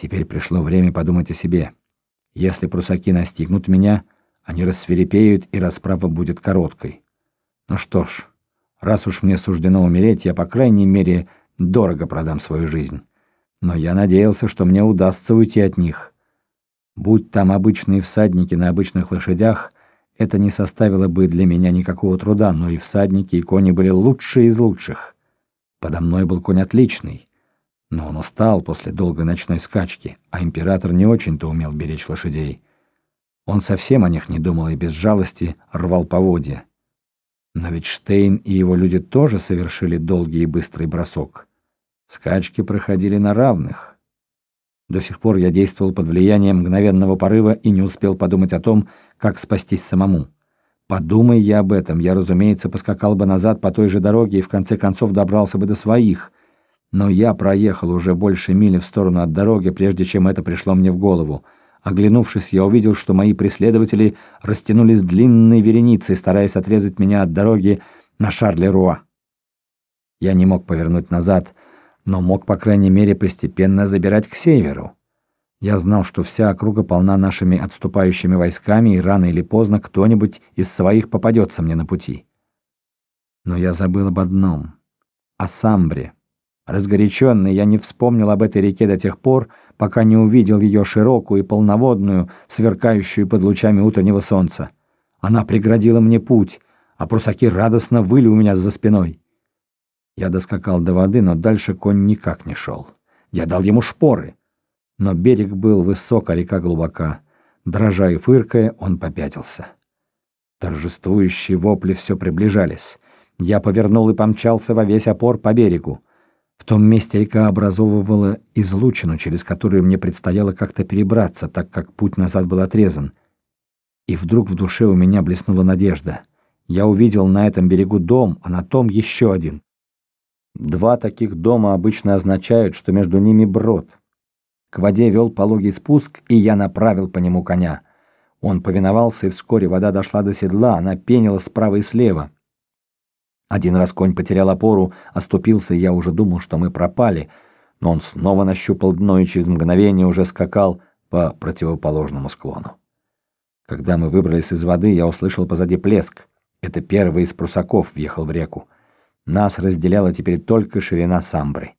Теперь пришло время подумать о себе. Если прусаки настигнут меня, они рассверепеют, и расправа будет короткой. Ну что ж, раз уж мне суждено умереть, я, по крайней мере, дорого продам свою жизнь. Но я надеялся, что мне удастся уйти от них. Будь там обычные всадники на обычных лошадях, это не составило бы для меня никакого труда, но и всадники, и кони были лучшие из лучших. Подо мной был конь отличный, но он устал после долгой ночной скачки, а император не очень-то умел беречь лошадей. Он совсем о них не думал и без жалости рвал поводья. Но ведь Штейн и его люди тоже совершили долгий и быстрый бросок. Скачки проходили на равных. До сих пор я действовал под влиянием мгновенного порыва и не успел подумать о том, как спастись самому. Подумай я об этом, я, разумеется, поскакал бы назад по той же дороге и в конце концов добрался бы до своих. Но я проехал уже больше мили в сторону от дороги, прежде чем это пришло мне в голову. Оглянувшись, я увидел, что мои преследователи растянулись длинной вереницей, стараясь отрезать меня от дороги на Шарлеруа. Я не мог повернуть назад, но мог, по крайней мере, постепенно забирать к северу. Я знал, что вся округа полна нашими отступающими войсками, и рано или поздно кто-нибудь из своих попадется мне на пути. Но я забыл об одном — о Самбре. Разгоряченный, я не вспомнил об этой реке до тех пор, пока не увидел ее широкую и полноводную, сверкающую под лучами утреннего солнца. Она преградила мне путь, а прусаки радостно выли у меня за спиной. Я доскакал до воды, но дальше конь никак не шел. Я дал ему шпоры — но берег был высок, а река глубока. Дрожа и фыркая, он попятился. Торжествующие вопли все приближались. Я повернул и помчался во весь опор по берегу. В том месте река образовывала излучину, через которую мне предстояло как-то перебраться, так как путь назад был отрезан. И вдруг в душе у меня блеснула надежда. Я увидел на этом берегу дом, а на том еще один. Два таких дома обычно означают, что между ними брод. К воде вел пологий спуск, и я направил по нему коня. Он повиновался, и вскоре вода дошла до седла, она пенила справа и слева. Один раз конь потерял опору, оступился, и я уже думал, что мы пропали, но он снова нащупал дно и через мгновение уже скакал по противоположному склону. Когда мы выбрались из воды, я услышал позади плеск. Это первый из прусаков въехал в реку. Нас разделяла теперь только ширина самбры.